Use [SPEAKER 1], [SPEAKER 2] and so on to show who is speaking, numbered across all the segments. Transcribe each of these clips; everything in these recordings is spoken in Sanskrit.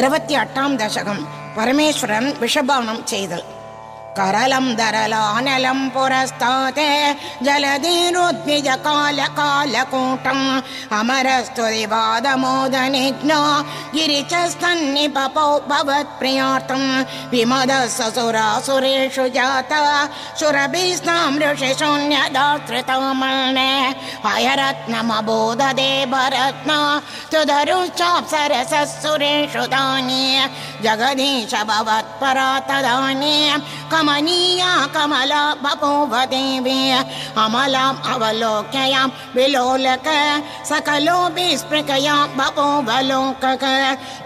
[SPEAKER 1] இருபத்தி எட்டாம் தசகம் பரமேஸ்வரன் விஷபானம் செய்தல். करलं दरलानलं पुरस्ताते जलधिरुद्विज कालकालकूटम् अमरस्तु दिवादमोदनिज्ञो गिरिचस्तन्निपपौ भवत्प्रियार्थम् विमदः ससुरासुरेषु जाता सुरभिस्तां ऋषिशून्यदाश्रितामणे अयरत्नमबोधदेवरत्न तुधरुश्चाप्सरसः सुरेषु दानि। जगदीश भवत्परा तदानीं कमनीया कमला भपो भदेवे अमलाम् विलोलक, सकलो विस्पृकया भपो भलोकक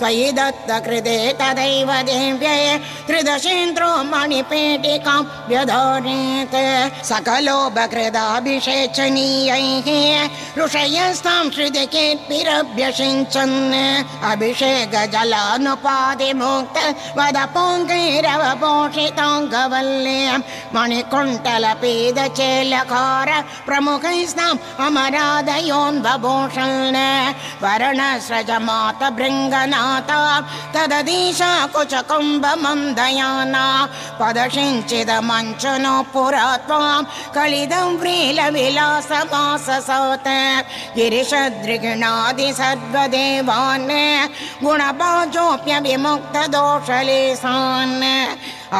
[SPEAKER 1] दत्त दत्तकृते तदैव देव्यै, त्रिदशेन्द्रो मणिपेटिकां व्यधोरेत्। सकलो बकृदाभिषेचनीयैः ऋषयस्तां श्रुतिकीर्भिरभ्यषिञ्चन् अभिषेकजलानुपादिमुक्त वदपोङ्गैरवपोषिताङ्ग मणिकुण्टलपीदचेलकार प्रमुखैस्ताम् अमरादयोन्वभूषन् वर्णस्रजमात भृङ्गनाथ तददीशा कुचकुम्भमन्दयाना पदशिञ्चिदमञ्चनो पुरा त्वां कलिदं व्रीलविलासमाससौत गिरिशदृगिणादि सर्वदेवान्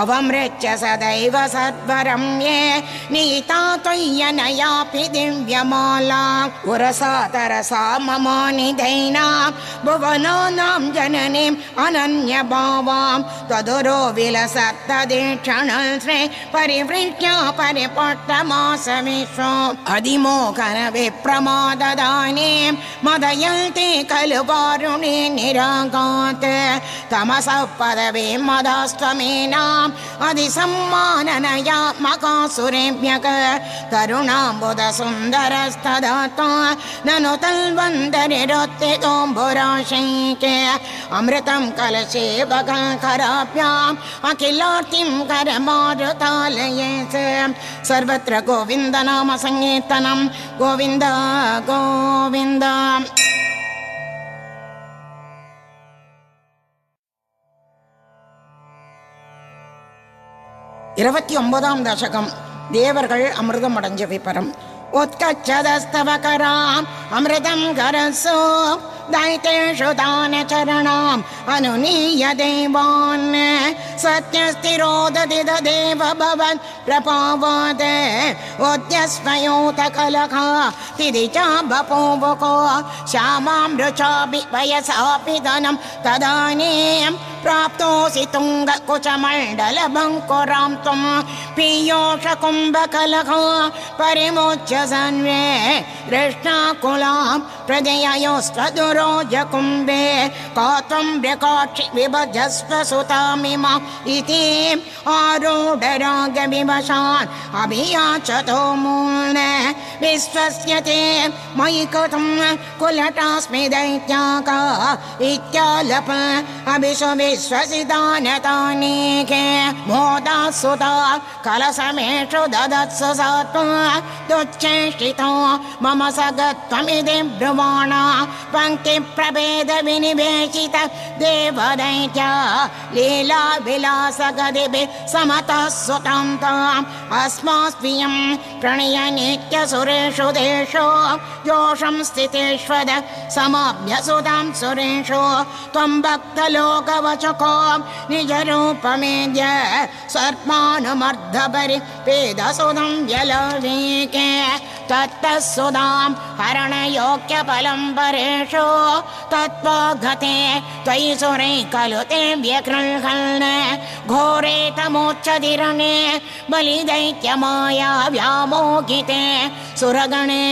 [SPEAKER 1] अवमृत्य सदैव सद्वरम्ये नीता त्वय्यनयापि दिव्यमाला उरसा तरसा ममानिधैना भुवनानां जननीम् अनन्यभावां त्वदुरो विलसत्तदीक्षण श्रे परिवृष्ट्या परिपट्टमासमिश्व अधिमोहन विप्रमाददानीं मदयन्ते खलु वारुणे निरागात् तमसः पदवी मदास्त्वमेनाम् अधिसम्माननया मकासुरेभ्यक करुणाम्बुद सुन्दरस्तदाता ननु तल्वन्दरिरोत्तितोम्बुराशैके अमृतं कलशे बगाखराभ्याम् अखिलार्तिं करमारुतालये सर्वत्र गोविन्दनाम सङ्कीर्तनं गोविन्द गोविन्द இருபத்தி ஒன்பதாம் தசகம் தேவர்கள் அமிர்தம் அடைஞ்ச விபரம் उत्कच्छदस्तवकराम् अमृतं करसो दैतेषु दानचरणाम् अनुनीय देवान् सत्यस्तिरोदति देव भवन् प्रपावाद उद्यस्मयोतकलखा तिदि च बपूवको श्यामां रुचापि वयसापि धनं तदानीं प्राप्तोऽसि तुङ्गकुचमण्डलबङ्कुरां त्वं पीयोषकुम्भकलखा परिमुच्य सन्वे कृष्णाकुलां प्रदययोस्त्वदुरोजकुम्भे का त्वं व्यकाक्षि विभजस्व सुतामिमा इति आरूढरागविवशान् अभियाचतो मूल विश्वस्य ते मयि कथं कुलटास्मि दैत्याका इत्यालप अभिषु विश्वसितानतानीके मोदा सुता कलसमेषु ददत्सु सा दुच्चेष्टितो मम सगत्वमिति ब्रुवाण पङ्क्तिप्रभेदविनिवेशित देवदैत्या लीला विलासगदिभिः समतः सुतं ताम् अस्मास्त्वियं प्रणय नित्यसुरेषु देशो जोषं स्थितेष्वद समाभ्यसुतां सुरेषु त्वं भक्तलोकवचको निजरूपमेद्य सर्पानुमर्धपरि पेदसुदं व्यलवीके तत्तः सुदां हरणयोग्यफलं परेषु तत्त्वागते त्वयि सुरे खलु ते व्यगृह्णन् घोरे तमोच्चदिरणे बलिदैत्यमाया व्यामोहिते। सुरगणे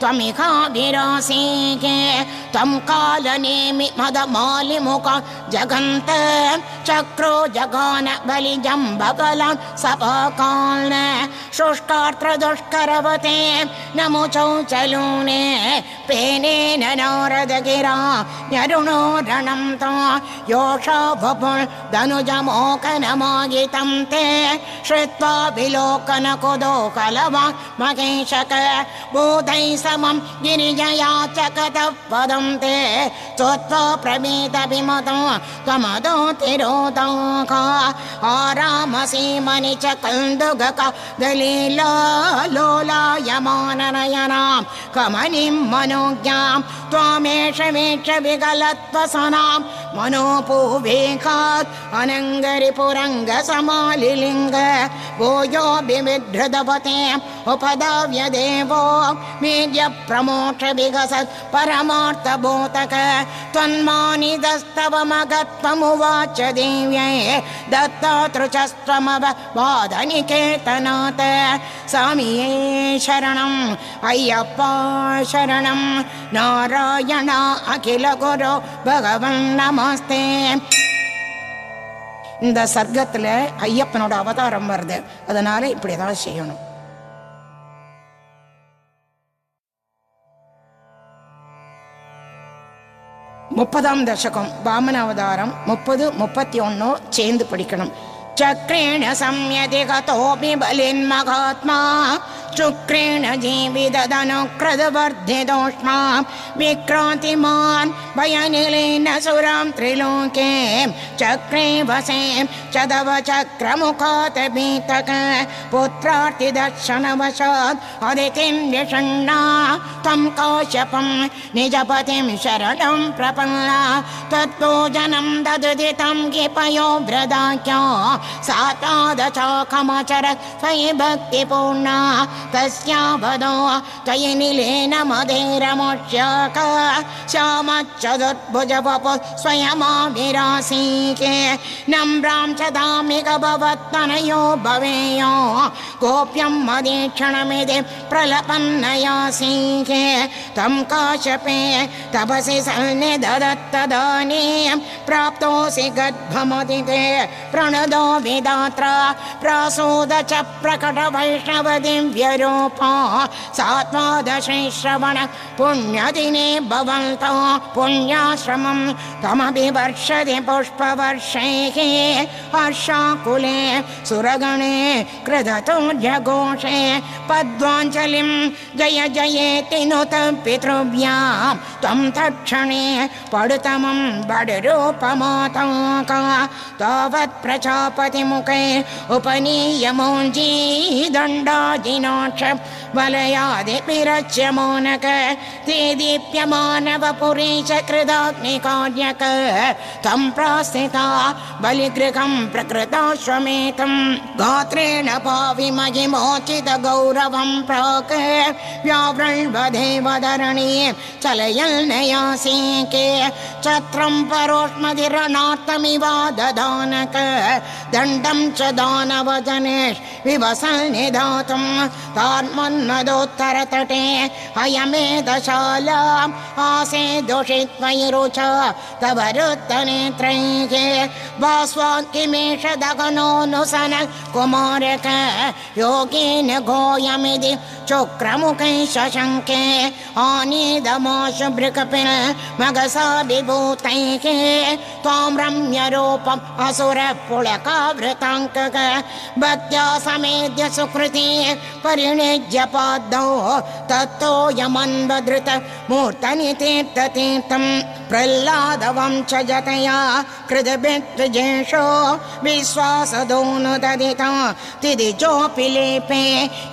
[SPEAKER 1] त्वमिहा विरासीके त्वं कालनेमि मदमालिमुख जगन्त। चक्रो जगान बलिजम्बबलं सपकाल् शुष्कार्त्र दुष्करवते नमुचौ चलूने पेनेन नारदगिरा यरुणो रणं तो योषा धनुजमोकनमागितं ते श्रुत्वा विलोकन कुदो कलवा महेशक बोधै समं गिरिजया च पदं ते विमतो त्वमदो तिरोदाका आरामसीमनि च कन्दुगका दलीला लोलायमाननयनां कमनिं मनोज्ञां त्वामेष मेष विगलत्वसनां मनोपूवेकात् अनङ्गरिपुरङ्गसमालिलिङ्ग भूयो विविधृतपते उपदाव्य देवो वीर्य प्रमोक्ष विगसत् परमार्थभूतक त्वन्मानिदस्तव मगत्वमुवाच देव्यै दत्तातृचस्त्वमव वादनिकेतनाथ स्वामिये शरणम् अय्यप्पा शरणं नारायण अखिलगुरु भगवन् नमस्ते இந்த சர்க்கத்தில் ஐயப்பனோட அவதாரம் வருது அதனால் இப்படி தான் செய்யணும் முப்பதாம் தசகம் வாமனாவதாரம் முப்பது முப்பத்தி ஒன்று சேர்ந்து படிக்கணும். சக்ரேண சம்யதிகதோபி பலின் மகாத்மா शुक्रेण जीविदनुक्रदवर्धिदोष्मा विक्रान्तिमान् भयनिलेन सुरां त्रिलोके चक्रे वसे चदव चक्रमुखात् भीतक पुत्रार्तिदर्शनवशात् अदितिं व्यषण्णा तं काश्यपं निजपतिं शरणं प्रपन्ना तत्पूजनं ददुदितं गिपयो व्रदाख्या सातादचाकमचर त्वयि भक्तिपूर्णा तस्यावदो त्वयि निलेन वपु स्वयमाभिरासीके। नम्रां च दामिक भवत्तनयो भवेयो गोप्यं मदीक्षणमिदे में प्रलपन्न सिंह तं काशपे तपसि सन्निददत्तदानीयं प्राप्तोऽसि गद्भमदिते प्रणदो विदात्रा। प्रासूद च प्रकटवैष्णवदिव्यरूपा सात्वादशै श्रवण पुण्यदिने भवन्तो। पुण्याश्रमं तमभिवर्षति पुष्पवर्षैः। हर्षाकुले सुरगणे कृदतुं जघोषे पद्वाञ्जलिं जय जयेति नुत पितृभ्यां त्वं तत्क्षणे पडुतमं बडरूपमातङ्का तावत् प्रजापतिमुखे उपनीयमोञ्जी दण्डाजिनाक्ष वलयादिपिरच्यमोनक ते दीप्यमानवपुरीश कृदाग्निकार्यक। तं प्रास्थिता बलिगृहं प्रकृताश्वमेतं। गात्रेण महिमोचित गौरव गौरवं प्राक् व्यावृण्वधेवधरणी चलयल्नयासेके। छत्रं परोष्मधिरणात्तमिवा ददानक दंडम च दानवजने विवसन् निधातुं तटे अयमे दशाला आसे दोषित्वयिरुच तव रुत्तनेत्रैः वास्वान् दगनो नुसन कुमारक योगेन गोयमिति चुक्रमुखे शशङ्के भृकपिल मगसा विभूतैः त्वां रम्यरूपम् असुर पुलकावृताङ्कक भक्त्या समेद्य सुकृति परिणिज्य पादौ तत्तो यमन्वधृत मूर्तनितीर्थतीर्थं प्रह्लादवं च जतया कृतभित्रिजेषो विश्वासदोनुददिता तिदिजोऽपि लेपे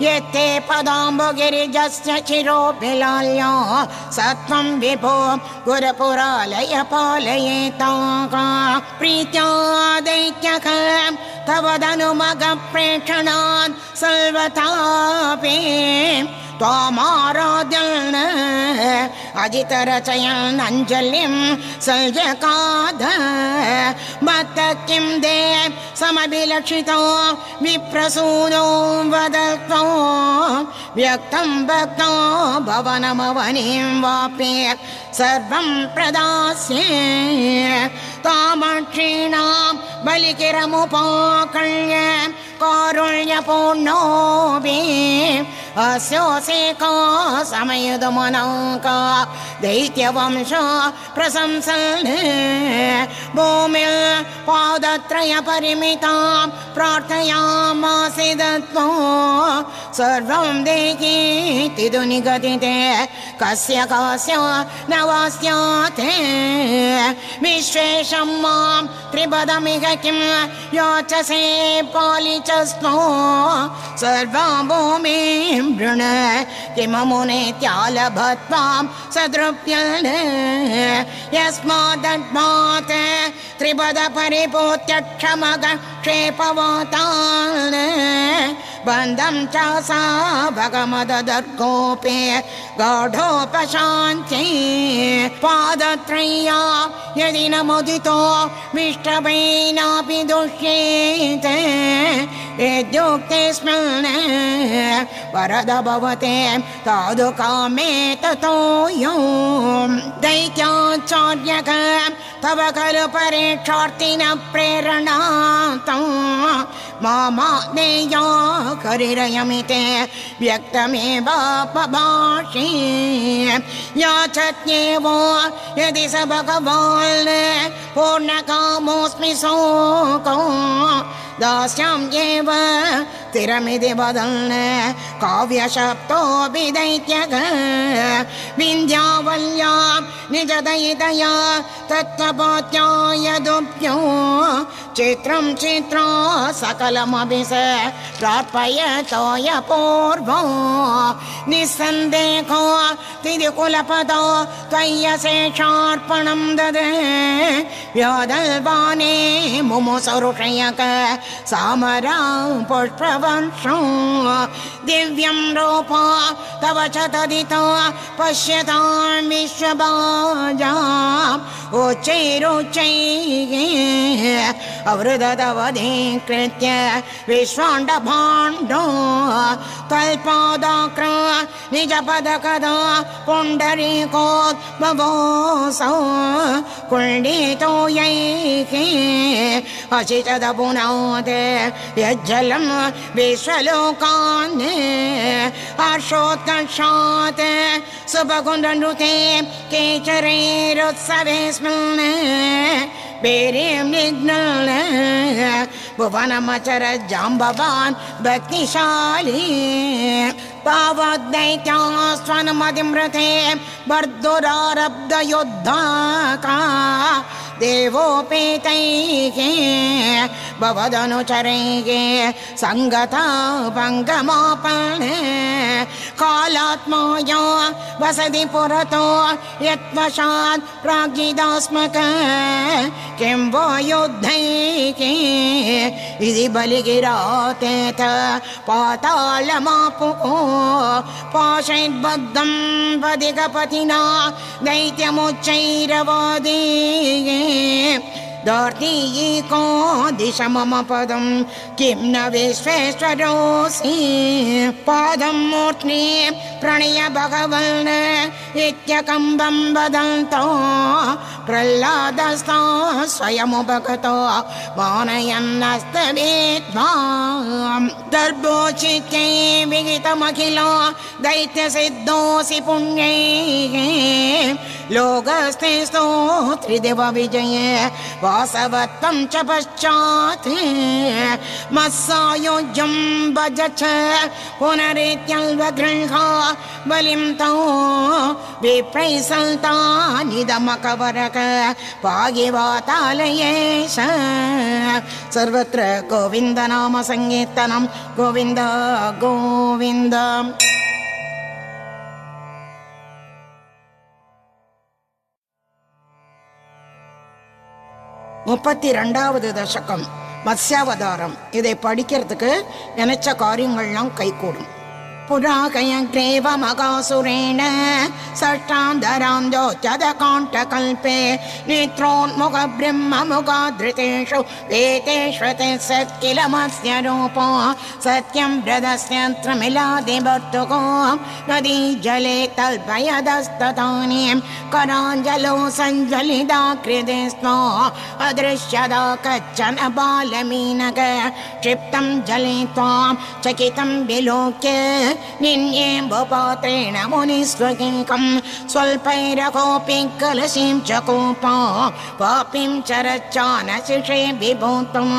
[SPEAKER 1] यत्ते पदाम्बुगिरिजस्य चिरोऽपिलाल्यो सत्वं विभो गुरपुरालय पालयेताः प्रीत्या दैत्यक तव धनुमगप्रेक्षणात् सर्वथापि त्वामाराध्यन् अजितरचयन् अञ्जलिं सजकाद मत्त किं दे समभिलक्षितो विप्रसूनो वदत्तो व्यक्तं भक्तो भवनमवनीं वापि सर्वं प्रदास्ये। तामक्षीणां बलिकिरमुपाकर्य कारुण्यपूर्णोऽपि अस्योऽसेको समयुधमनाका दैत्यवंश प्रशंसन् भूमिल् पादत्रय परिमितां प्रार्थयामासि दत्त्वा सर्वं देहीति निगदिते कस्य कस्य न वा स्यात्? विश्वेशं मां त्रिपदमिह किं याचसे पालिचस्त्वो सर्वा भूमिं वृण किममुनेत्यालभत्वां सदृप्यन् यस्मादद्मात् त्रिपद परिपूत्यक्षमग क्षेपवातान् बन्धं च सा भगमदर्गोपे गाढोपशान्ति पादत्रय्या यदि न मुदितो दुष्येते यद्युक्ते स्मृण वरद भवते तादु कामे ततो यो तव खलु परीक्षार्थिन प्रेरणा मामा देया करिरयमिते व्यक्तमेवापभाषे। याचत्येवो यदि स भगवान् पूर्णकामोऽस्मि शोको दास्याम्येव स्थिरमिति वदन् काव्यशब्दोऽपि दैत्यग विन्ध्यावल्यां निजदयितया तत्त्वपात्याय दुभ्यो चित्रं चित्रा सकलमपि स प्रार्पयतोय पूर्वो निस्सन्देहो तिरुकुलपदो त्वय्यशेषार्पणं ददे। व्योदल्वाने मुमुसुरुषयक सामरा पुष्पवंशो दिव्यं रूपा तव च तदितो पश्यतां विश्वबाजाम् उच्चैरुच्चैः अवृदवधीकृत्य विश्वाण्डभाण्डो तल्पादाक्र निजपदकदा पुण्डरीकोद्भवोऽसौ। कुण्डितो यैः अशिचदपुनात् यज्जलं विश्वलोकान् हर्षोत्कर्षात् सुभकुन्दनृते केचरैरुत्सवे स्मृन् बेरीं निघ्नल भुवनमचर जाम्बवान् भक्तिशाली तावद्दैत्यास्वनमतिमृते वर्धुरारब्धयुद्धाका देवोपेतैः भवदनुचरैः सङ्गता भङ्गमापन् कालात्माया वसति पुरतो यत्वशात् प्राज्ञिदास्मक किं वो युद्धैः इति बलिगिरातेत पातालमापु वदिगपतिना दैत्यमुच्चैरवादी दिश मम पदं किं न विश्वेश्वरोऽसि? पादं प्रणय भगवन् इत्यकम्बं वदन्तो। प्रह्लादस्ता स्वयमुपगतो। मानयन्नस्तवेद्वां दर्भोचित्यै विहितमखिलो दैत्यसिद्धोऽसि पुण्यैः लोकस्ते स्तोत्रिदेव विजये वासवत्वं च पश्चात् मत्सायोज्यं भज च पुनरेत्यल्वगृह्ण बलिं तौ विप्रैः सन्तानिदमकवरक पागिवातालयेश सर्वत्र गोविन्दनाम सङ्कीर्तनं गोविन्द गोविन्द முப்பத்தி ரெண்டாவது தசகம் மத்ஸ்யாவதாரம். இதை படிக்கிறதுக்கு நினைச்ச காரியங்கள்லாம் கைகூடும். पुराकयग्रेव मगासुरेण षष्ठान्धरान्धोच्यदकाण्ठकल्पे नेत्रोन्मुखब्रह्ममुखाधृतेषु वेतेष्वते सत्किलमस्य रूपो। सत्यं व्रतस्यत्रमिलादिभर्तुको नदी जले तल्पयदस्ततानीं। कराञ्जलो सञ्ज्वलिदाकृते स्म अदृश्यदा कच्चन बालमीनक। क्षिप्तं जले त्वां चकितं विलोक्य निन्येम्बपात्रेण मुनिस्वकीकम् स्वल्पैरकोऽपि कलशीं च कोपा पापिं चरच्चानशिषे विभूतम्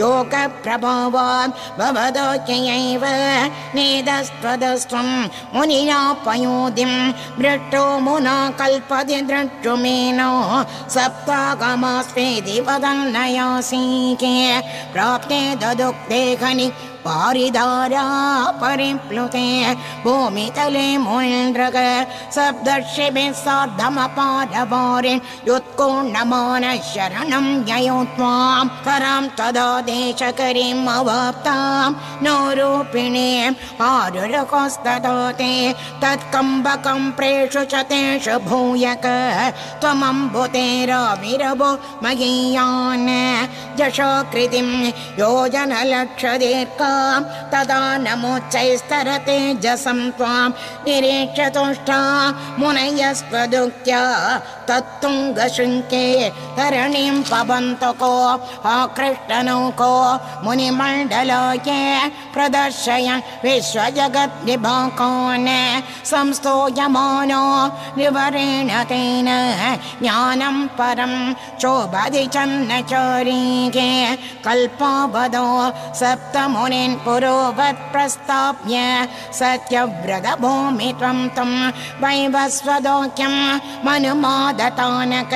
[SPEAKER 1] योगप्रभावात् भवदोक्ययैव नेदस्त्वदस्त्वं मुनिना पयोधिं मृष्टो मुना कल्पति द्रष्टुमेनो सप्तागमास्वेदि वदन्नयासीके प्राप्ते ददुक्ते खनि पारिदारा परिप्लुते, भूमितले मुन्द्रग सप्तर्षिभिः सार्धमपारवारिन् युत्कोण्डमान शरणं ययो तदा देशकरीम् अवाप्तां नो रूपिणीं आरुरकोस्तदा ते तत्कम्बकं प्रेषु च तेषु भूयक त्वमम्बुतेराविरवो महीयान् जशकृतिं तदा नमोच्चैस्तरते जसं त्वां निरीक्ष्य तुष्टा मुनयस्त्वदुक्त्या तत्तुङ्गशृङ्के तरणीं पवन्तको आकृष्टनौको मुनिमण्डलोके प्रदर्शयन् विश्वजगद्विभाकान् संस्तूयमानो विवरेण तेन ज्ञानं परं चोबधि चन्नचोरीके कल्पावदो सप्तमुनिन् पुरोवत् प्रस्ताप्य सत्यव्रतभूमि त्वं तं वैवस्वदोक्यं मनुमादतानक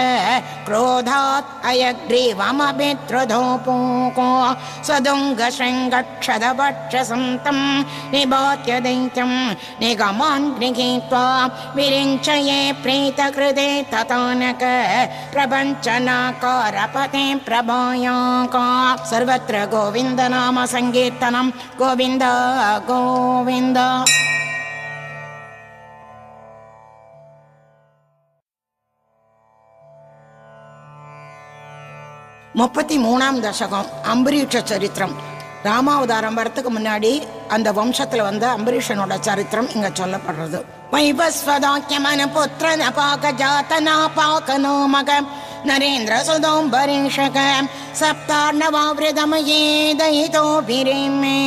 [SPEAKER 1] क्रोधात् अयग्रीवमभित्रुधोपूको सदुङ्गशृङ्गक्षदवक्षसन्तं निबात्य दैत्यं निगमान् गृहीत्वा विरिञ्चये प्रीतकृते ततानक प्रपञ्चनाकारपते प्रभायाका। सर्वत्र गोविन्द नाम गोविन्द गोविन्द முப்பத்தி மூணாம் தசகம் அம்பரீஷ சரித்திரம் ராமாவதாரம் வரத்துக்கு முன்னாடி அந்த வம்சத்துல வந்த அம்பரீஷனோட சரித்திரம் இங்க சொல்லப்படுறது வைவஸ்வதாக்கியமன புத்திர நபாக ஜாத நாபாக நோமக நரேந்திர சுதோம்பரீஷக சப்தார்ணவாவிரதமயே दयितो भिरेमे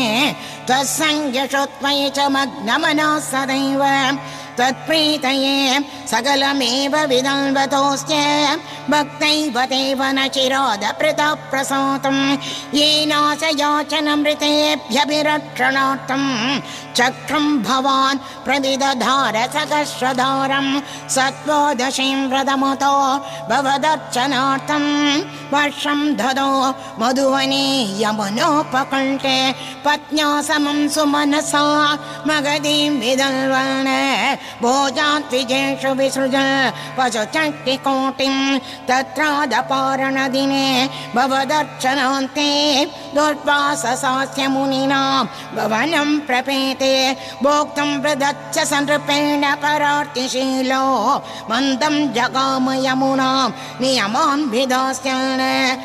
[SPEAKER 1] त्वत्सङ्गशोत्मये च मग्नमना सदैव त्वत्प्रीतये सकलमेव विदल्वतोऽस्य भक्तैव देव न चिरादपृतः प्रसूतं येनाशयाचनमृतेभ्यभिरक्षणार्थं चक्रं भवान् प्रविदधार सकस्रधारं सत्त्वदशीं व्रतमुतो भवदर्चनार्थं। वर्षं ददो मधुवने यमुनोपकण्ठे पत्न्या समं सुमनसा मगधीं विदल्वन् भोजात् विजेषु विसृज पशुचक्तिकोटिं तत्रादपारणदिने भवदर्चनान्ते दुर्वाससास्य मुनिना भवनं प्रपेते। भोक्तुं प्रदच्च सनृपेण परार्तिशीलो मन्दं जगाम यमुनां नियमान् विधास्यन्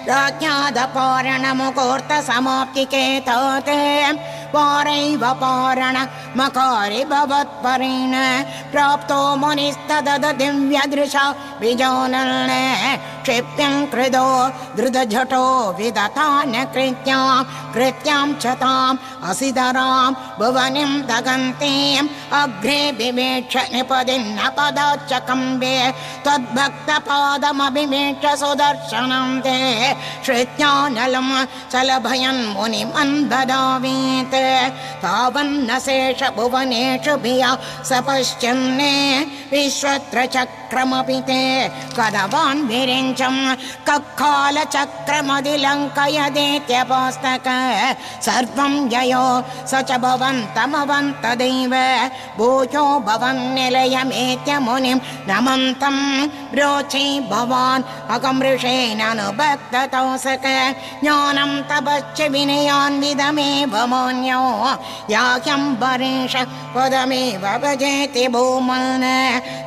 [SPEAKER 1] राज्ञादपारणमुहूर्तसमाप्तिकेतात् पारैव पारण मकारि भवत्परेण प्राप्तो मुनिस्तदद दिव्यदृशा विजानन् क्षिप्यं कृदो धृतझटो विदतान कृत्यां। कृत्यां च ताम् असिधरां भुवनिं दगन्तीम् अग्रे विवेक्ष निपदिन्न पदाच्च कम्बे त्वद्भक्तपादमभिवेक्ष सुदर्शनं ते श्रुत्यानलं चलभयन् मुनिमन्ददावीत् तावन्न शेष भुवनेषु भिया सपश्चन्ने विश्वत्र चक्रमपि ते कदवान् विरिञ्चं कक्कालचक्रमदिलङ्कयदेत्यपास्तक सर्वं ययो स च भवन्तमवन्तदैव भूयो भवन्निलयमेत्य मुनिं नमन्तं रोचे भवान् अकमृषेणानुभक्ततोसक ज्ञानं तपश्च विनयान्विदमेव वरेश पदमेव भजेति भूमन्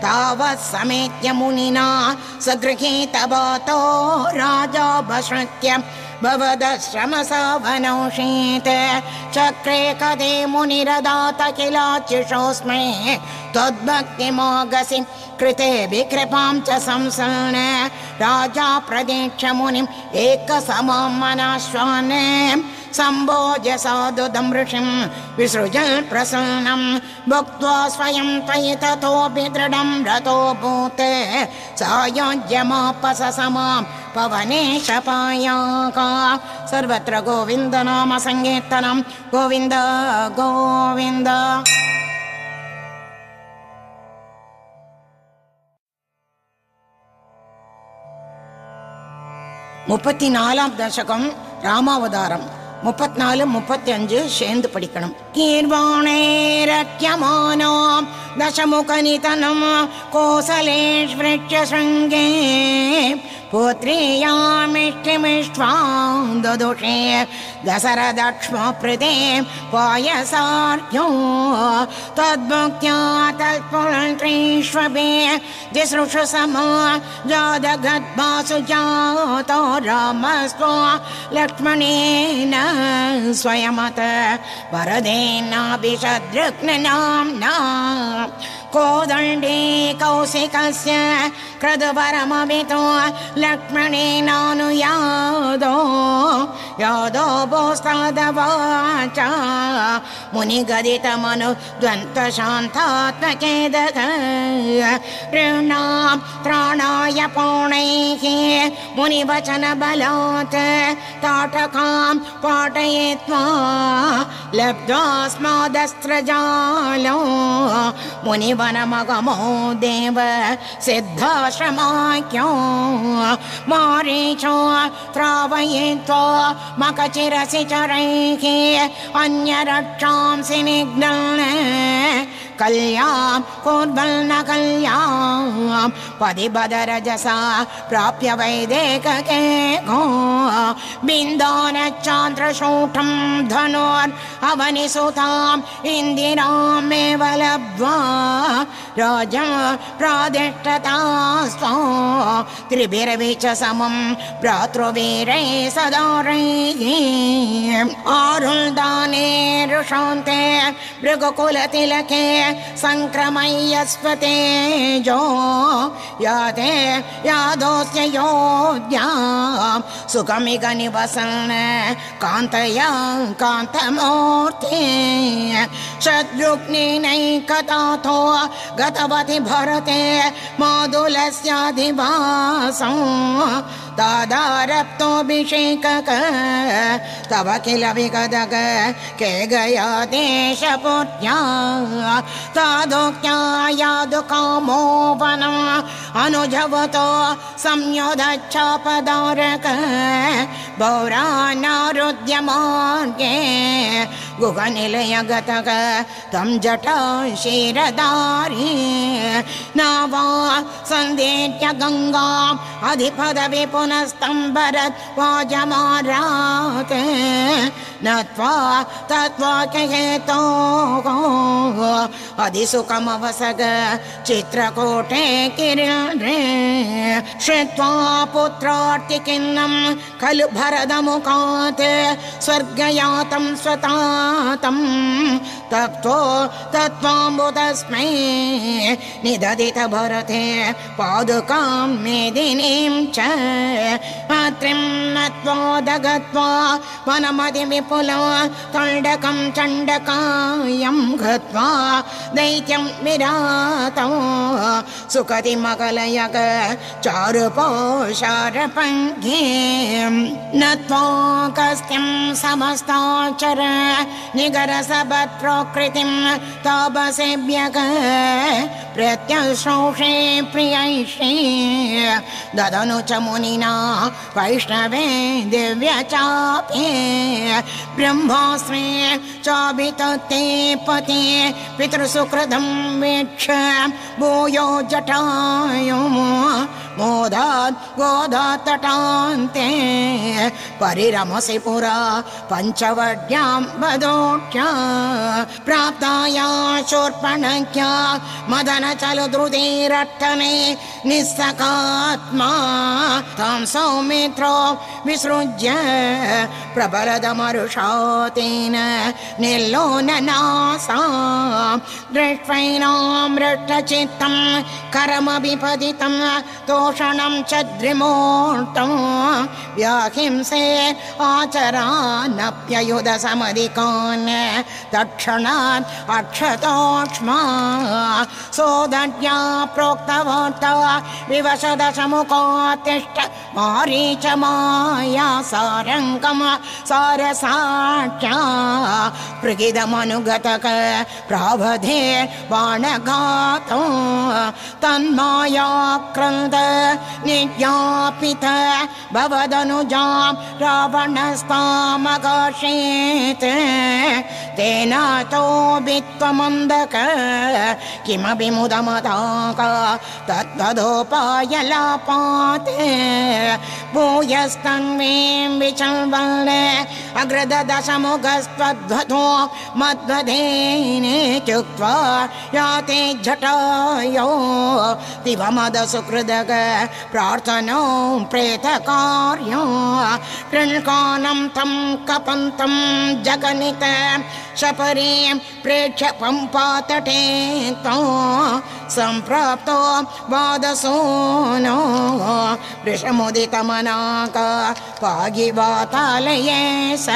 [SPEAKER 1] तावत् समेत्य मुनिना सगृहीतवातो राजा भश्रुत्य भवदश्रमसावनौषीत् चक्रे कदे मुनिरदात किलाचिषोऽस्मै। त्वद्भक्तिमागसि कृते विकृपां च संसृण। राजा प्रदीक्ष मुनिम् एकसमां मनाश्वान्। सम्भोज्य साधुदं ऋषिं विसृजन् प्रसन्नं। भुक्त्वा स्वयं त्वयि ततोऽपि दृढं रतो भूते सायोज्यमापस समां पवने शपायाका सर्वत्र गोविन्द नाम सङ्कीर्तनं गोविन्द गोविन्द முப்பத்தி நாலாம் தசகம் ராமாவதாரம் முப்பத்தி நாலு முப்பத்தி அஞ்சு சேர்ந்து படிக்கணும் கீர்வாணேரக்கியமானோ दशमुखनितनं कोसलेष्वृच्य शृङ्गे पुत्र्यामिष्टिमिष्ट्वा ददुषे दशरथक्ष्मप्रदे पायसार्घ्यो तद्भुक्त्या तत्पुण्ट्रीष्वपि जिसृषु समा जादगद्भासु जातो रामस्त्वा लक्ष्मणेन स्वयमत वरदेनाभिषदृग्नाम्ना कोदण्डे कौशिकस्य क्रदुपरमभितो लक्ष्मणेनानुयादो यादो भोस्तादवाच मुनिगदितमनु द्वन्द्वशान्तात्मकेदक ऋणां त्राणाय पौणैः मुनिवचनबलात्। ताटकां पाठयित्वा लब्ध्वास्मादस्त्रजालो। मुनिवनमगमो देव सिद्धाश्रमाख्यो। मारीचो त्रावयित्वा मकचिरसि चरैः ஓம் சினிக்னல் कल्यां कुर्वन्न कल्यां। पदिबदरजसा प्राप्य वैदेकके गो बिन्दानचान्द्रशूठं धनुर् अवनिसुताम् इन्दिरामेव लब्ध्वा। राजं प्रादिष्टतास्त्वा। त्रिभिरवि च समं भ्रातृवीरै सदारैः आरुल्दाने ऋषान्ते मृगकुलतिलके सङ्क्रमय्यस्वतेजो याते यादोस्य योध्यां सुखमिग निवसन् कान्तया कान्तमूर्ते शत्रुघ्नेनैकताथो गतवति भरते मादुलस्याधिवासं दादारप्तोऽभिषेकक। तव किल विगदग। के गया देशपुर्या तादोक्त्या यादुकामो वनम् अनुजवतो संयोधच्छापदारक पौराणारुद्यमार्गे गुहनिलयगतक तं जटा शिरदारी। नावा सन्देत्य गङ्गाम् अधिपदवि पुनस्तम्भरत् वाजमारात्। नत्वा तत्त्वाक्यहेतो अधिसुखमवसग चित्रकूटे किरणे। श्रुत्वा पुत्रार्तिकिन्नं खलु भरदमुखात्। स्वर्गयातं स्वतातं तप्तो तत्त्वाम्बुतस्मै निदधित भरते पादुकां मेदिनीं च पात्रिं नत्वा दगत्वा वनमतिविपुल तण्डकं चण्डकायं गत्वा दैत्यं विरातौ सुखतिमकलयक चारुपोषारपङ्गे नत्वा कस्त्यं समस्ताचर निगरसभत्रोकृतिं तापसेभ्यक प्रत्यश्रोषे प्रियैषे। ददनु च मुनिना वैष्णवे दिव्यचापे। ब्रह्मास्मे चाभितते पते पितृसुकृतं वीक्ष भूयो जटायो मोदात् गोदातटान्ते परिरमसि पुरा पञ्चवड्यां वदोक्ष्या प्राप्ताया शोर्पणज्ञा मदन चलु द्रुतिरट्टने निस्सकात्मा तं सौमित्रो विसृज्य प्रबलदमरुषा तेन निर्लोलनासा दृष्ट्वैनां मृष्टचित्तं करमभिपतितं तोषणं च द्रिमूर्तं व्याहिंसे आचरानप्ययुधसमधिकान् तत्क्षणात् अक्षतोक्ष्मा सोदज्ञा प्रोक्तवार्ता विवशदशमुखोत्तिष्ठ मारीच माया सारङ्गम सारसाख्या प्रगिदमनुगतक प्रावधे बाणघातो तन्मायाक्रन्द निज्ञापित भवदनुजां रावणस्तामकाशेत् तेन तो वित्वमन्दक किमपि मुदमदाक तद्वदोपायलापाते। भूयस्तन्वीं विचल्वल् अग्रदशमुखस्त्वद्वधो मद्वधेनेत्युक्त्वा याते झटायो दिवमदसुकृदग प्रार्थनो, प्रेतकार्यो, कृण्कानं तं कपन्तं जगनित, शपरे प्रेक्ष्य पम्पातटे तो सम्प्राप्तो वादसोनो, वृषमुदितमनाक पागिवातालये स,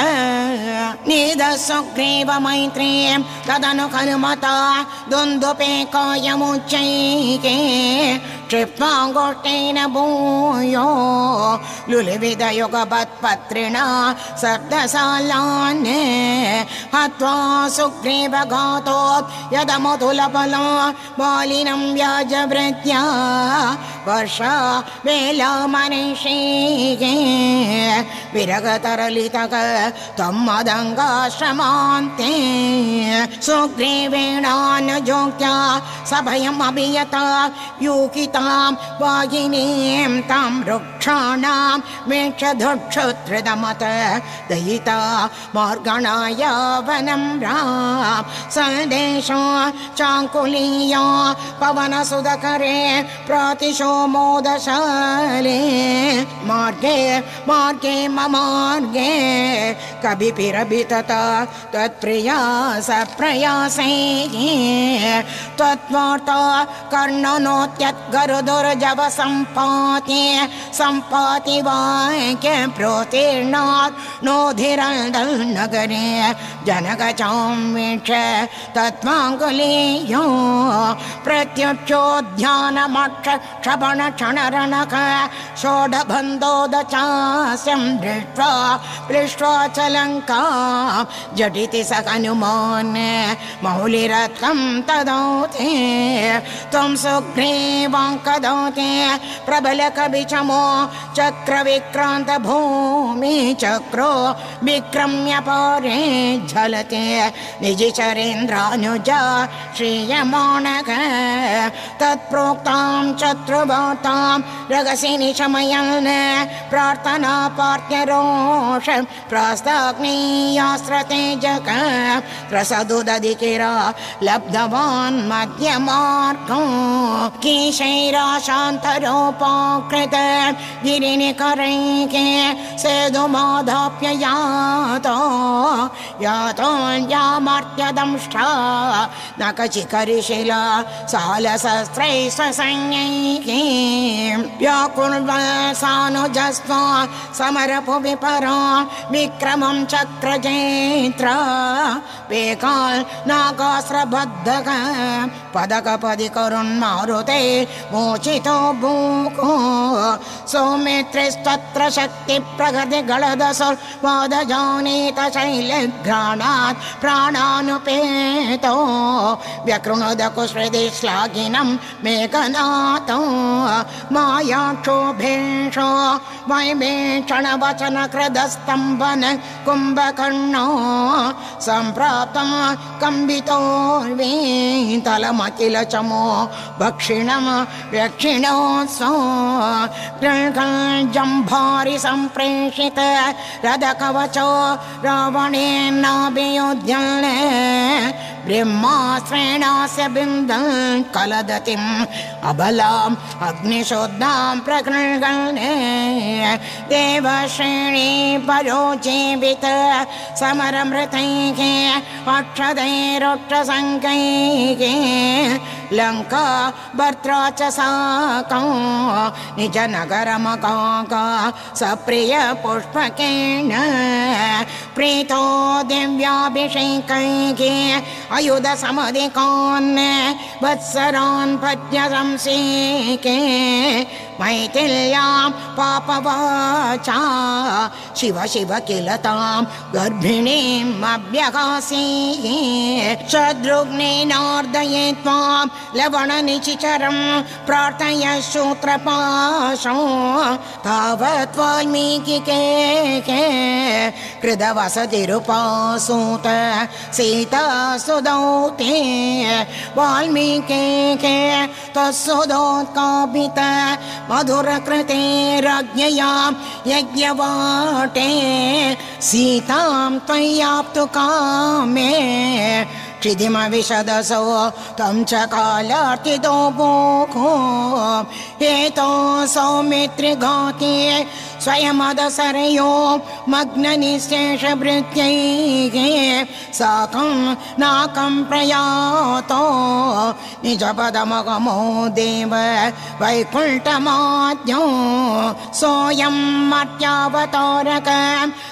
[SPEAKER 1] निदसुग्रीव मैत्रीं तदनु हनुमता दुन्दुपे कायमुच्चैके गोष्ठेन भूयो। लुलिविदयुगपत्पत्रिणा सप्तसालान् हत्वा सुग्रीवघातो यदमुतुलबला बालिनं व्याजवृत्या वर्षा वेला मनीषीगे विरगतरलितक त्वं मदङ्गाश्रमान्ते सुग्रीवेणानुजोक्त्या सभयमभियता यूकितां वाहिनीं, तां वृक्षाणां वीक्षधुक्षुत्रिदमत दयिता, मार्गणाय वनं राम, सन्देशो चाङ्कुलीया पवनसुधकरे प्रातिशो मोदशाले, मार्गे मार्गे ममार्गे कविभिरभितता त्वत्प्रिया सप्रयासै, त्वत्वार्ता तरुदुर्जव सम्पाति सम्पाति वाक्य मक्ष नोधिरण्डनगरे जनकचां वीक्ष तत्त्वाङ्कुलीयो प्रत्युक्षोध्यानमक्षक्षपणक्षणरणक षोडबन्धोदचास्यं दृष्ट्वा पृष्ट्वाचलङ्का जटिति स हनुमान् मौलिरत्कं तदौते, त्वं सुग्रीवं प्रबलकविचमो चक्रविक्रान्त भूमि चक्रो विक्रम्य परे झलते निजचरेन्द्रानुजा श्रीयमाणक। तत्प्रोक्तां चत्रुभूतां रगसि निशमयन् प्रार्थना पार्थ्यरोष प्रास्ताग्नेयास्त्रतेजक त्रसदुदधिकिरा लब्धवान् मध्यमार्गो। केशैराशान्तरोपाकृत गिरिनिकरैके सेदुमाधाप्य यातो यातो यामर्त्यदंष्टा नकचिकरिशिला सालशस्त्रै स्वसंज्ञैके व्याकुर्वसानुजस्त्वा समरभुवि परा विक्रमं चक्रजेत्र वेकाल् नागास्रबद्धक। पदकपदि करुन्मारुते मोचितो भूको सौमित्रिस्तत्र शक्ति प्रकृति गळदसुर्वादजानीत शैलघ्राणात् प्राणानुपेतो। व्यकृणोद कुश्रुति श्लाघिनं मेघनाथो। मायाक्षोभेषो वैमेक्षण वचन कृदस्तम्भन कुम्भकर्णो। सम्प्राप्तं कम्बितो वेतलमखिल चमो। भक्षिणं व्यक्षिणो सो जम्भारि सम्प्रेषित रथकवचो ब्रह्मास्त्रेणा स बिन्दं कलदतिम्। प्रकृगणे देवश्रेणी परोचेभित समरमृतैः अक्षतैरुक्षसङ्कैः लङ्का भर्त्रा च साकं सप्रिय पुष्पकेण प्रीतो दिव्याभिषेक अयुध समधिकान् वत्सरान् पद्यसंसेके मैथिल्यां पापवाचा। शिव शिव किल तां गर्भिणीम् अभ्यगासी शत्रुघ्नेनार्दये त्वां लवणनिचिचरं प्रार्थय सूत्रपाशो। तावत् वाल्मीकिके कृतवसतिरुपासूत सीता सुदौ ते वाल्मीके तत्सुदोत्कापित मधुरकृतेरज्ञया यज्ञवाटे सीतां त्वय्याप्तु कामे क्षितिमविशदसो तं च कालार्थितो भोको हेतो सौमित्रिघाते स्वयमदसरयो मग्ननिशेषभृत्यैः साकं नाकं प्रयातो निजपदमगमो देव वैकुण्ठमाद्यो सोऽयं मर्त्यावतारक।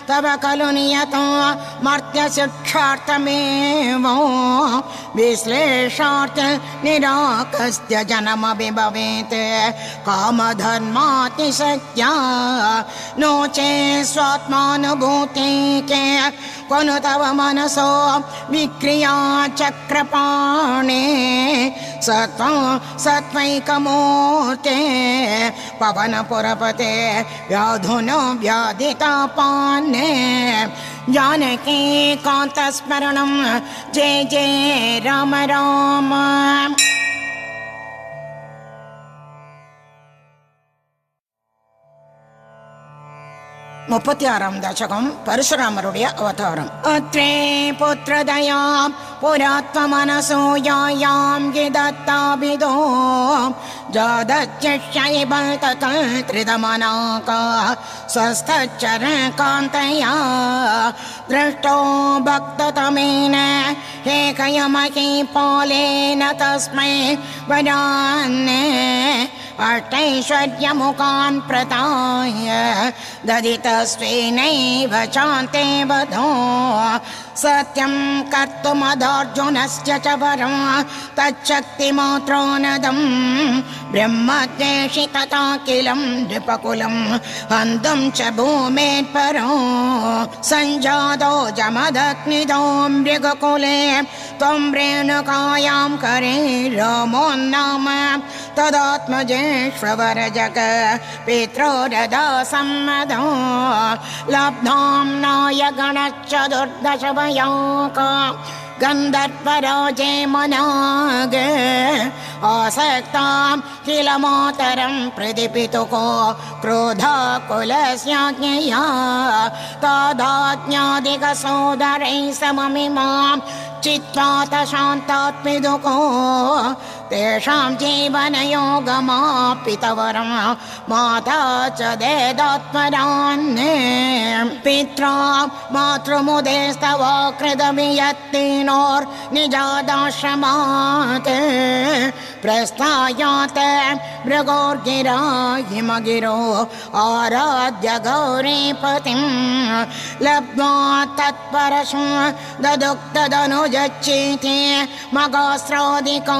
[SPEAKER 1] तव खलु नियतो मर्त्यशिक्षार्थमेव विश्लेषार्थ निराकस्य जनमपि भवेत् कामधर्मातिशक्त्या नो चे स्वात्मानुभूते के। क्वनु तव मनसो विक्रिया चक्रपाणे। सत्त्वं सत्त्वैकमूर्ते। पवनपुरपते व्याधुनो व्याधितापान्ने जानकी कान्तस्मरणं। जय जय राम राम முப்பத்தி ஆறாம் தசகம் பரசுராமருடைய அவதாரம் அத்ரே புத்திரதயாம் புராத்வமனசோயாயாம் யதத்தாபிதோ जादत्यक्षैबल्ततन्त्रितमनाका स्वस्थचरकान्तया दृष्टो भक्ततमेन हेकयमही पालेन तस्मै वरान् अष्टैश्वर्यमुखान् प्रदाय ददितस्वेनैव चान्ते वधो। सत्यं कर्तुमदार्जुनस्य च वरं। तच्छक्तिमात्रोनदं ब्रह्मद्वेषि तथा किलं नृपकुलं। हन्तुं च भूमेत्परो। सञ्जातो जमदग्निदो मृगकुले। त्वं रेणुकायां करे रामो नाम। जग। पित्रो रदा सम्मदो लब्धां नाय गणश्च दुर्दशवयाका गन्धर्वराजे मनाग आसक्तां किल मातरं प्रदीपितुको क्रोधा कुलस्याज्ञया तादाज्ञादिकसोदरैः सममिमां चित्वात शान्तात्मिदुको तेषां जीवनयोगमापितवरं माता च देदात्मरान्ने। पित्रा मातृमुदेस्तव कृतमियत्तिनोर्निजादाश्रमात् प्रस्थायात। मृगोर्गिरा हिमगिरो आराध्य गौरीपतिं लब्ध्वा तत्परशु ददुक्तदनुजच्चेति मगास्त्रादिको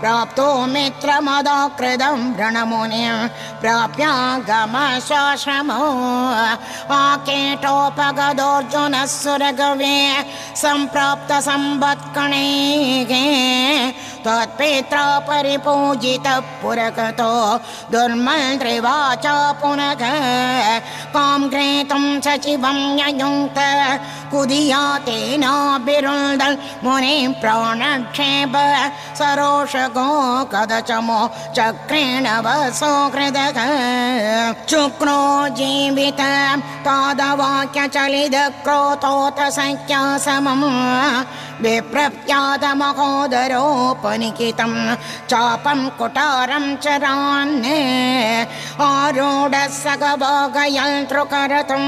[SPEAKER 1] प्राप्तो मित्रमदाकृदं व्रणमुनि प्राप्यागमशाश्रमो। आकेटोपगदोऽर्जुनः सुरगवे सम्प्राप्त सम्बत्कणे त्वत्पित्रा परिपूजितः पुरगतो दुर्मन्त्रिवाचा पुनः कां क्रेतुं सचिवं ययुङ्क्त कुदिया तेनाभिरुन्दल् मुनिं प्राणक्षेप। सरोषगो वसो हृदः शुक्रो जीवित पादवाक्यचलित क्रोतोत संख्या समम् विप्रप्यातमहोदरोपनिकितं चापं कुटारं चरान्ने आरूढः सगभोगयन्त्रुकरतं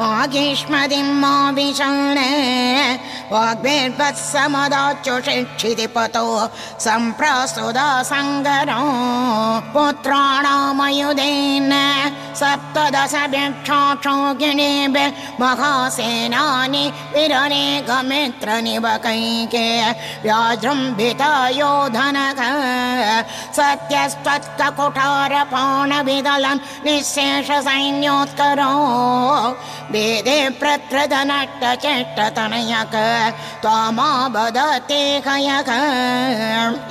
[SPEAKER 1] मागीष्मदिं मा विषणे वाग्भिर्वत्समदाच्युषिक्षितिपतो सम्प्रस्तुदा सङ्गरो पुत्राणामयुधेन सप्तदश भिक्षाक्षोगिणीभिः महासेनानि विरनेकमित्रनिवकैके व्याजृम्भितायो धनक सत्यस्त्वत्ककुठारपाणविदलं निःशेषसैन्योत्करो वेदे प्रत्रदनट्टचेष्टतनयक त्वामाबदते कयक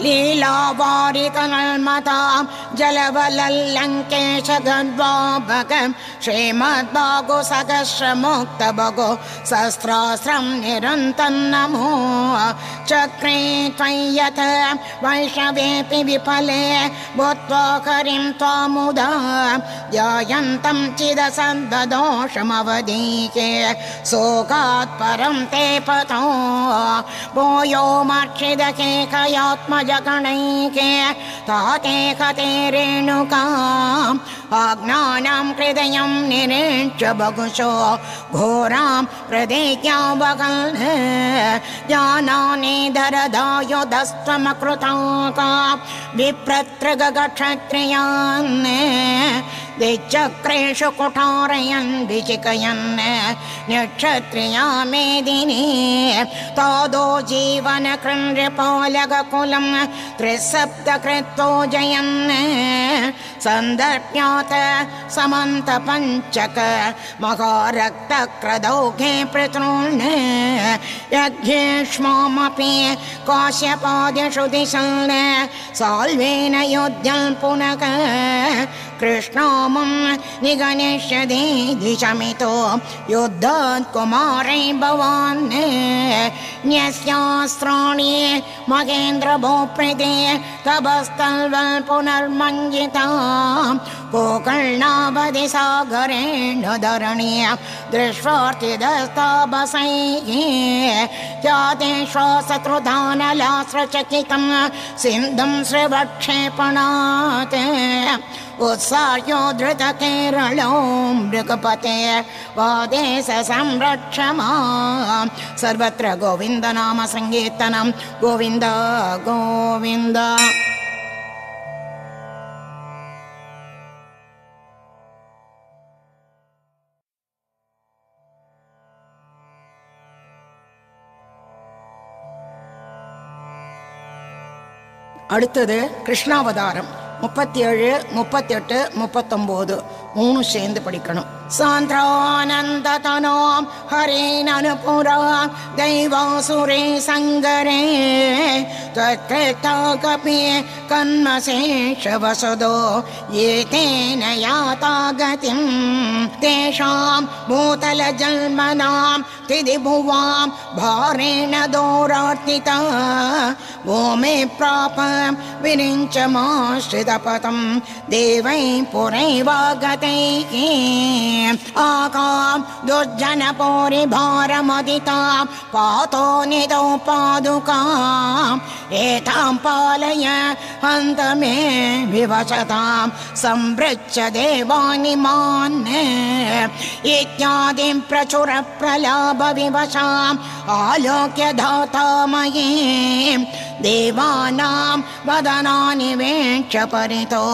[SPEAKER 1] लीलावारितनल्मतां जलवलल्लङ्केश गद्वाभगं श्रीमद्भागो सहस्रमुक्तभगो शस्त्रास्त्रं निरन्तं नमो। चक्रे त्वय्यथ वैष्णवेऽपि विफले भूत्वा हरिं त्वामुदा। ध्यायन्तं शोकात् परं ते पतो। भूयो मक्षिदके कयात्मजगणैके ताते कते रेणुकाम्। अज्ञानां हृदयं निरीक्ष्य बहुशो घोरां हृदय्या बगल् ज्ञानानि दरदायुधस्त्वमकृताका विप्रतृगक्षत्रियान् द्विचक्रेषु कुठारयन् विचिकयन् नक्षत्रिया मेदिनी तदो जीवन कृन्द्रपालकुलं त्रिसप्तकृतो जयन् सन्दर्प्यात समन्त पञ्चक महारक्तक्रदौघे पृतॄन् यज्ञेष्मामपि काश्यपाद्यषु दिशन् साल्वेन योध्यं पुनः कृष्णामं निगणेष्यदे दिशमितो युद्धात् कुमारै भवान् न्यस्यास्त्राणि महेन्द्र भोप्रीते तपस्तल्वल् पुनर्मञ्जिता गोकर्णावधि सागरेण धरणीय दृष्टार्थिदस्ताबसैः जाते श्वासत्रुधानलास्रचकितं सिन्धुं श्रीवक्षेपणात्। उत्सार्यो धृतकेरलो मृगपते वादेश संरक्ष मां सर्वत्र गोविन्दनाम सङ्कीर्तनं गोविन्द गोविन्द அடுத்தது கிருஷ்ணாவதாரம். முப்பத்தி ஏழு முப்பத்தி எட்டு முப்பத்தொம்போது. மூணு சேர்ந்து படிக்கணும் சாந்திரானந்ததனோம் ஹரேனனுபுராம் दैवासुरे सङ्गरे त्वत्कृता कपि कन्मशेषवसदो ये तेन याता गतिं तेषां भूतलजन्मनां तिदिभुवां भारेण दोरार्तिता भूमि प्राप विरिञ्चमाश्रितपथं देवै पुरैवागतैः आकां दुर्जनपोरि भारमदितां, पातो निदौ पादुकाम् एतां पालय हन्त मे विवशतां, संवृच्छ देवानि मान् इत्यादिं प्रचुरप्रलाभविवशाम् आलोक्य धाता मयीं देवानां वदनानि वेक्ष परितो,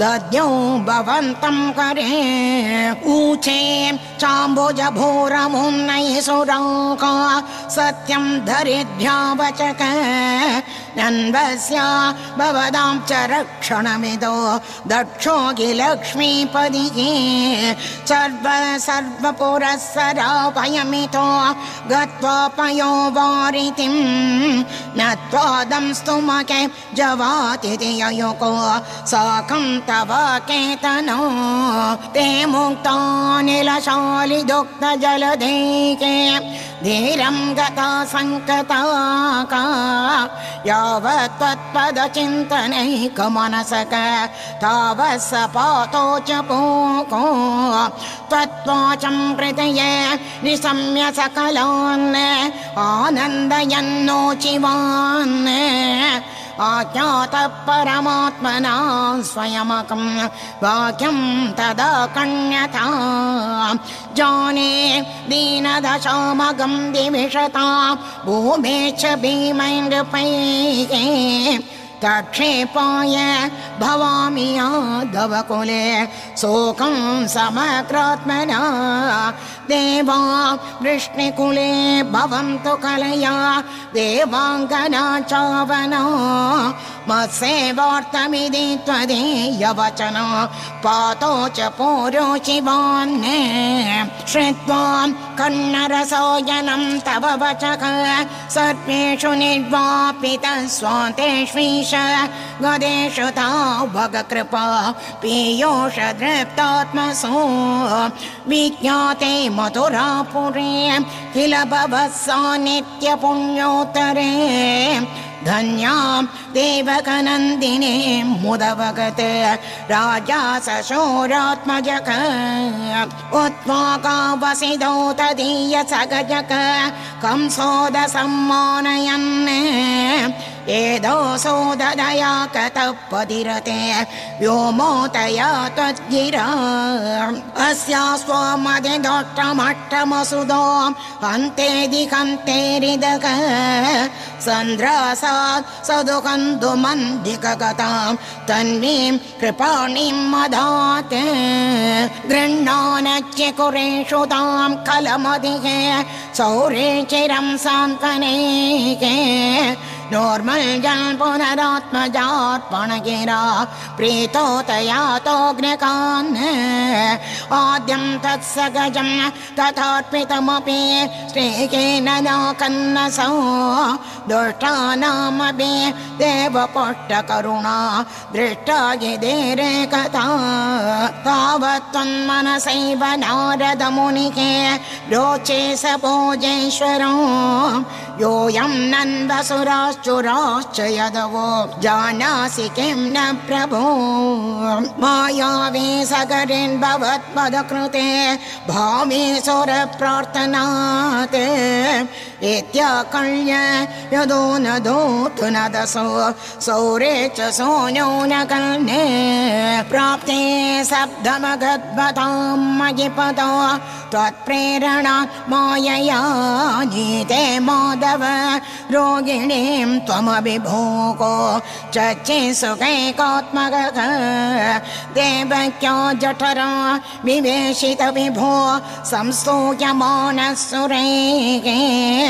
[SPEAKER 1] दद्यौ भवन्तं करे ऊचे चाम्बुज सुराका सत्यं धरिद्भ्यावचक नन्वस्य भवदां च रक्षणमिदो। दक्षो हि लक्ष्मीपदिगे सर्व सर्वपुरःसराभयमितो गत्वा पयो वारितिं नत्वादं स्तुमके जवातिथि ययुको साकं तव केतनो। ते मुक्तानिलशालि दुग्धजलधेके धीरं गता सङ्कताका यावत् त्वत्पदचिन्तनैकमनसक तावत् स पातो च पोको कृतये निशम्य सकलान् आनन्दयन्नोचिवान् आज्ञातः परमात्मना स्वयमकं वाक्यं तदा कण्यता जाने दीनदशामगं दिविषता भूमे च भीमैन्दपैके तक्षेपाय भवामि यादवकुले शोकं समक्रात्मना देवा वृष्णिकुले भवन्तु कलया देवाङ्गना चावना मत्सेवार्थमिति त्वदीयवचन पातो च पूरोचिवान् श्रुत्वा कन्नरसोयनं तव वचक सर्वेषु निर्वापित स्वान्तेष्वीश गदेषु तावगकृपा पीयोष दृप्तात्मसो विज्ञाते मथुरापुरे किल भवत्सा नित्यपुण्योत्तरे धन्यां देवकनन्दिने मुदवगत राजा सशोरात्मजक उत्वाकावसिदौ तदीय सगजक कंसोदसम्मानयन् एदो सोदया कतः पतिरते व्योमोतया त्वद्गिरा अस्या स्वमदिदोष्टमष्टमसुदो हन्ते दिकन्तेरिदक सन्द्रासात् सदुकन्दु मन्दिकगतां तन्वीं मदात्। गृह्णानच्य कुरेषु तां सौरे चिरं सान्त्वनेके। नोर्मल्जन् पुनरात्मजार्पणगिरा प्रीतोतयातोऽग्नकान् आद्यं तत्सगजं तथार्पितमपि श्रीकेन नाकन्नसौ दुष्टानामपि देवपुष्टकरुणा दृष्टा गिदेरे कथा तावत् त्वन्मनसैव नारदमुनिके रोचे स भोजेश्वरो योऽयं नन्दसुराश्चुराश्च यदवो जानासि किं न प्रभो। मायावे सगरिन् भवत्पदकृते। भावे सुरप्रार्थनात् इत्याकल्य यदो न दोतु न दसो सौरे च सोन्यो न कल्ने प्राप्ते शब्दमगद्भतां मयि पदो त्वत्प्रेरणा मायया नीते माधव। रोगिणीं त्वमभिभोगो चचे सुखैकात्मकः देवक्यो जठरा विवेशित विभो संस्तूयमानसुरैः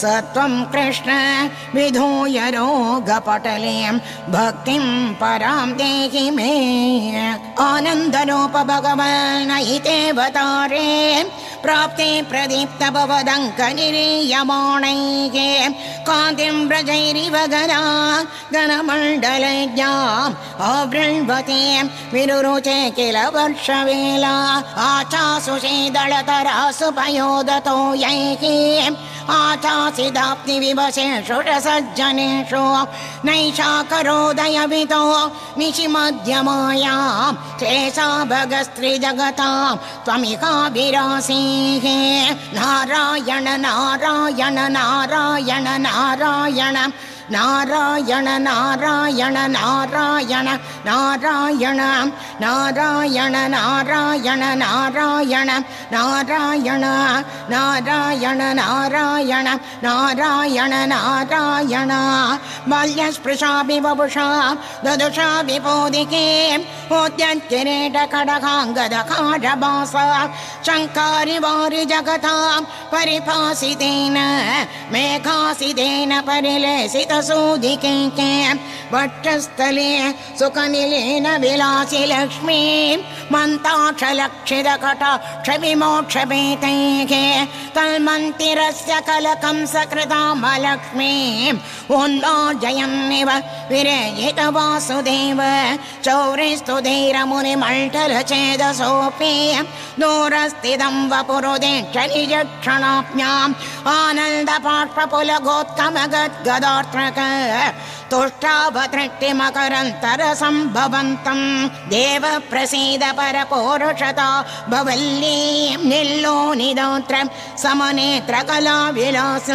[SPEAKER 1] स त्वं कृष्ण विधूय रोगपटलीं भक्तिं परां देहि मे। आनन्दरूप भगवन् इतेवतारे प्राप्ते प्रदीप्त भवदङ्कनिरीयमाणैः कान्तिं व्रजैरिव गना गणमण्डलज्ञाम् आवृण्वते विरुरुचे किल वर्षवेला आचासु शीतलतरासु पयोदतो यैः आचासिदाप्ति विवशेषु रसज्जनेषु नैषा करोदयवितो निशि मध्यमायां शेषा भगस्त्रिजगतां त्वमिका विरासीः नारायण नारायण नारायण नारायण नारायण नारायण नारायण नारायण नारायण नारायण नारायण नारायण नारायण नारायण नारायण नारायण बाल्यस्पृशापि वपुषा ददुषा विपोदिके उद्यन्किरीटकडकाङ्गदकाढभास शङ्कारि वारि जगता परिभासितेन मेघासितेन परिलेसितसूदिके वक्षस्थले सुखनिलेन विलासि लक्ष्मी मन्ताक्षलक्षितकटाक्षविमोक्षभेतैः तन्मन्तिरस्य कलकं सकृतामलक्ष्मी उन्नाजयन्निव विरयित वासुदेव चौरिस्तु धीरमुनिमण्डलचेदसोऽपि दूरस्थितं वपुरुदेक्षणिजक्षणाप्याम् आनन्दपाष्पपुलगोत्तमगद्गदार्त्रक तुष्टावतृष्टिमकरन्तरसम्भवन्तम् देव प्रसीद परपोरुषता भवल्ली निल्लो कला विलास